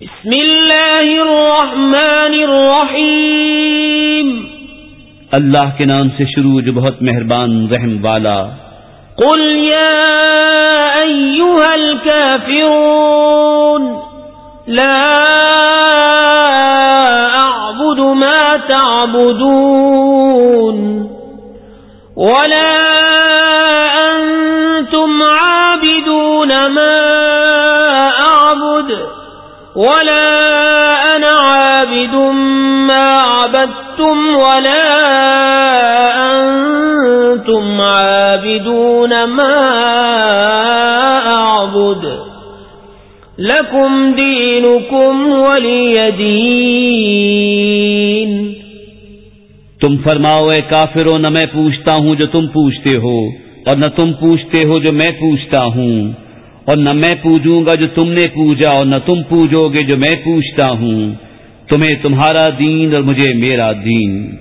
بسم اللہ الرحمن الرحیم۔ اللہ کے نام سے شروع جو بہت مہربان رحم والا۔ قل یا ایوہا الكافرون لا اعبد ما تعبدون ولا انتم عابدون ما اعبد ولا انا عابد ما عبدتم ولا انتم عابدون ما اعبد لكم دينكم ولي دين تم فرماؤ اے کافرو نہ میں پوچھتا ہوں جو تم پوچھتے ہو، اور نہ تم پوچھتے ہو جو میں پوچھتا ہوں۔ اور نہ میں پوجوں گا جو تم نے پوجا اور نہ تم پوجو گے جو میں پوچھتا ہوں۔ تمہیں تمہارا دین اور مجھے میرا دین۔